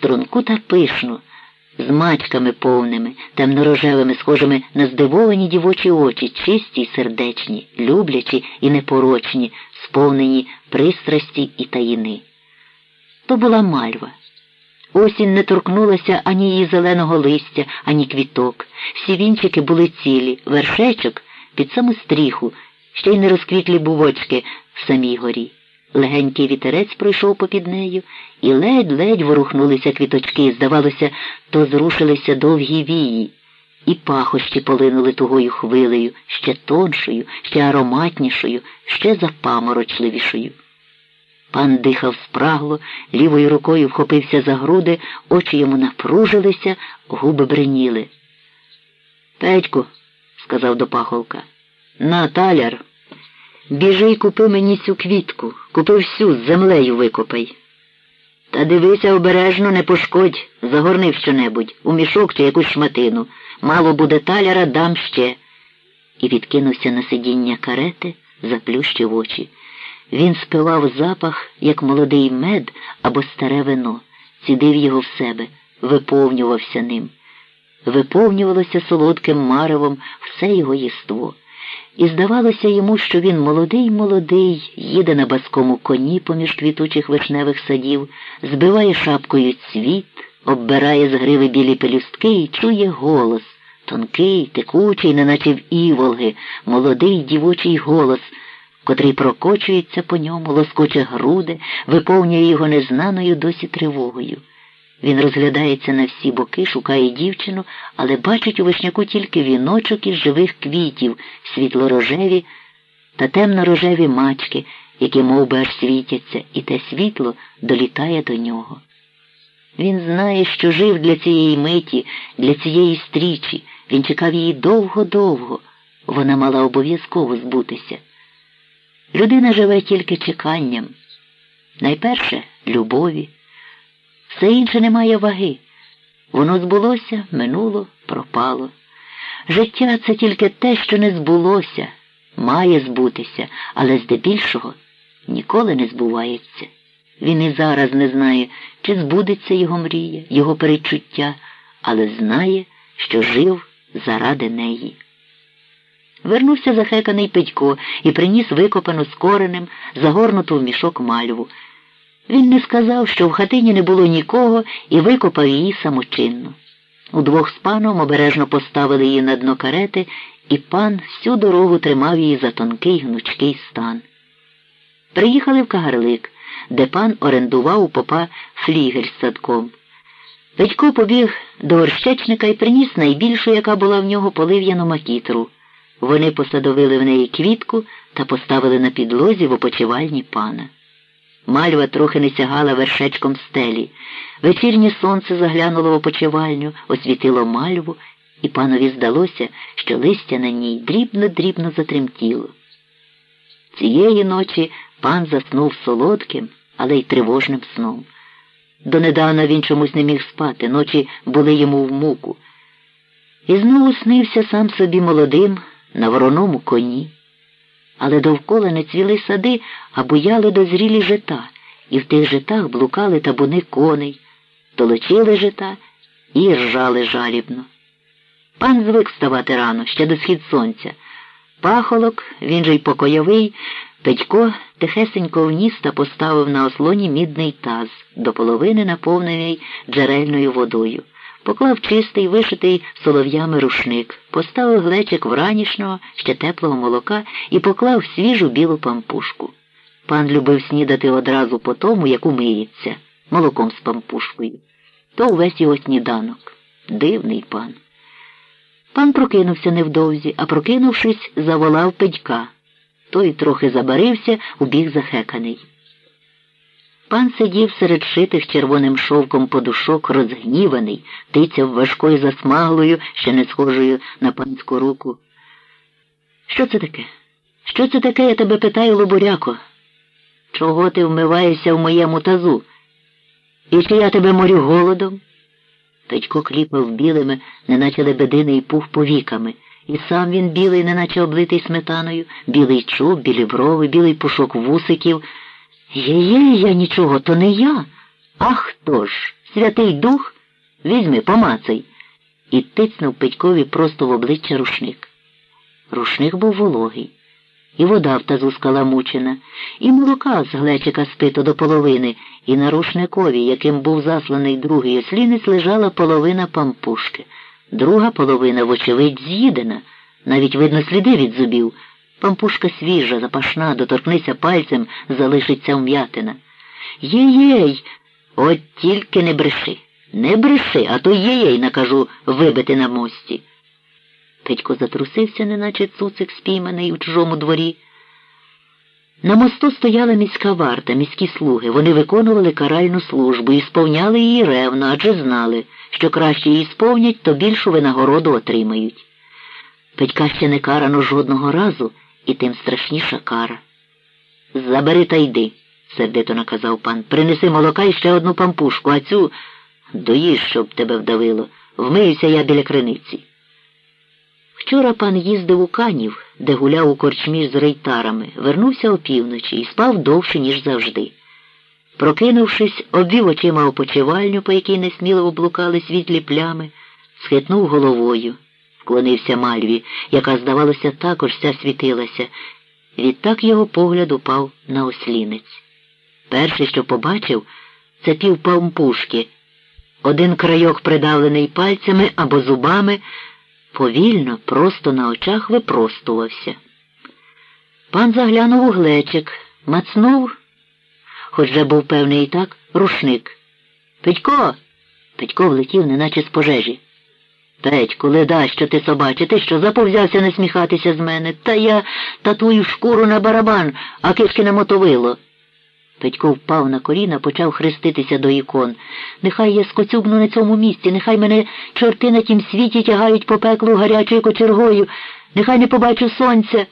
струнку та пишну, з мачками повними, темнорожевими, схожими на здивовані дівочі очі, чисті й сердечні, люблячі і непорочні, сповнені пристрасті і таїни. То була мальва. Осінь не торкнулася ані її зеленого листя, ані квіток. Всі вінчики були цілі, вершечок під саму стріху, ще й не розквітлі бувочки в самій горі. Легенький вітерець пройшов попід нею, і ледь-ледь ворухнулися квіточки, здавалося, то зрушилися довгі вії, і пахощі полинули тугою хвилею, ще тоншою, ще ароматнішою, ще запаморочливішою. Пан дихав спрагло, лівою рукою вхопився за груди, очі йому напружилися, губи бреніли. Петьку, сказав до пахолка, на таляр. Біжи й купи мені цю квітку, купи всю з землею викопай. Та дивися обережно, не пошкодь, загорни щонебудь, у мішок чи якусь шматину. Мало буде таляра, дам ще. І відкинувся на сидіння карети, заплющив очі. Він спивав запах, як молодий мед або старе вино, цідив його в себе, виповнювався ним. Виповнювалося солодким маревом все його єство. І здавалося йому, що він молодий молодий, їде на баскому коні поміж квітучих вишневих садів, збиває шапкою цвіт, оббирає з гриви білі пелюстки і чує голос, тонкий, текучий, неначе в іволги, молодий дівочий голос котрий прокочується по ньому, лоскоче груди, виповнює його незнаною досі тривогою. Він розглядається на всі боки, шукає дівчину, але бачить у вишняку тільки віночок із живих квітів, світло-рожеві та темно-рожеві мачки, які мов би, аж світяться, і те світло долітає до нього. Він знає, що жив для цієї миті, для цієї стрічі. Він чекав її довго-довго. Вона мала обов'язково збутися. Людина живе тільки чеканням. Найперше любові. Все інше не має ваги. Воно збулося, минуло, пропало. Життя це тільки те, що не збулося, має збутися, але здебільшого ніколи не збувається. Він і зараз не знає, чи збудеться його мрія, його перечуття, але знає, що жив заради неї. Вернувся захеканий Петько і приніс викопану з коренем, загорнуту в мішок мальву. Він не сказав, що в хатині не було нікого і викопав її самочинно. Удвох з паном обережно поставили її на дно карети, і пан всю дорогу тримав її за тонкий гнучкий стан. Приїхали в Кагарлик, де пан орендував у попа флігель з садком. Петько побіг до горщечника і приніс найбільшу, яка була в нього полив'яну макітру. Вони посадовили в неї квітку та поставили на підлозі в опочивальні пана. Мальва трохи не сягала вершечком стелі. Вечірнє сонце заглянуло в опочивальню, освітило мальву, і панові здалося, що листя на ній дрібно-дрібно затремтіло. Цієї ночі пан заснув солодким, але й тривожним сном. Донедавна він чомусь не міг спати, ночі були йому в муку. І знову снився сам собі молодим на вороному коні. Але довкола не цвіли сади, а буяли дозрілі жита, і в тих житах блукали табуни коней, толочили жита і ржали жалібно. Пан звик вставати рано, ще до схід сонця. Пахолок, він же й покойовий, Петько тихесенько вніс та поставив на ослоні мідний таз, до половини наповнений джерельною водою поклав чистий, вишитий солов'ями рушник, поставив глечик вранішнього, ще теплого молока і поклав свіжу білу пампушку. Пан любив снідати одразу по тому, як умиється, молоком з пампушкою. То увесь його сніданок. Дивний пан. Пан прокинувся невдовзі, а прокинувшись, заволав Педька. Той трохи забарився, убіг захеканий. Пан сидів серед шитих червоним шовком подушок, розгніваний, тицяв важкою засмаглою, ще не схожою на панську руку. Що це таке? Що це таке, я тебе питаю, Лобуряко? Чого ти вмиваєшся в моєму тазу? І чи я тебе морю голодом? Петько кліпав білими, неначе лебединий пух повіками. І сам він білий, неначе облитий сметаною, білий чуб, білі брови, білий пушок вусиків. Є-є, я нічого, то не я. А хто ж? Святий Дух, візьми, помацай. І тицнув Петькові просто в обличчя рушник. Рушник був вологий, і вода в тазу скаламучена, і молока з глечика спито до половини, і на рушникові, яким був засланий другий ослінець, лежала половина пампушки. Друга половина, вочевидь, з'їдена. Навіть видно сліди від зубів. Пампушка свіжа, запашна, доторкнися пальцем, залишиться вм'ятина. Єй-єй, от тільки не бреши. Не бреши, а то єй-єй, накажу вибити на мості. Петько затрусився, неначе цуцик спійманий у чужому дворі. На мосту стояла міська варта, міські слуги. Вони виконували каральну службу і сповняли її ревно, адже знали, що краще її сповнять, то більшу винагороду отримають. Петька ще не карано жодного разу, і тим страшніша кара. Забери та йди, сердито наказав пан. Принеси молока і ще одну пампушку, а цю доїж, щоб тебе вдавило. Вмиюся я біля криниці. Вчора пан їздив у канів, де гуляв у корчмі з рейтарами, вернувся опівночі і спав довше, ніж завжди. Прокинувшись, обвів очима опочивальню, по якій несміливо блукали світлі плями, схитнув головою, вклонився мальві, яка, здавалося, також вся світилася. Відтак його погляд упав на ослінець. Перше, що побачив, це пів пампушки. Один крайок придавлений пальцями або зубами повільно, просто на очах випростувався. Пан заглянув у глечик, мацнув, хоч вже був певний і так, рушник. Петько. Петько влетів, неначе з пожежі. Петьку, леда, що ти собаче, ти що заповзявся насміхатися з мене, та я та твою шкуру на барабан, а кишки на мотовило. Петько впав на коліна, почав хреститися до ікон. Нехай я скоцюбну на цьому місці, нехай мене чорти на тім світі тягають по пеклу гарячою кочергою, нехай не побачу сонця.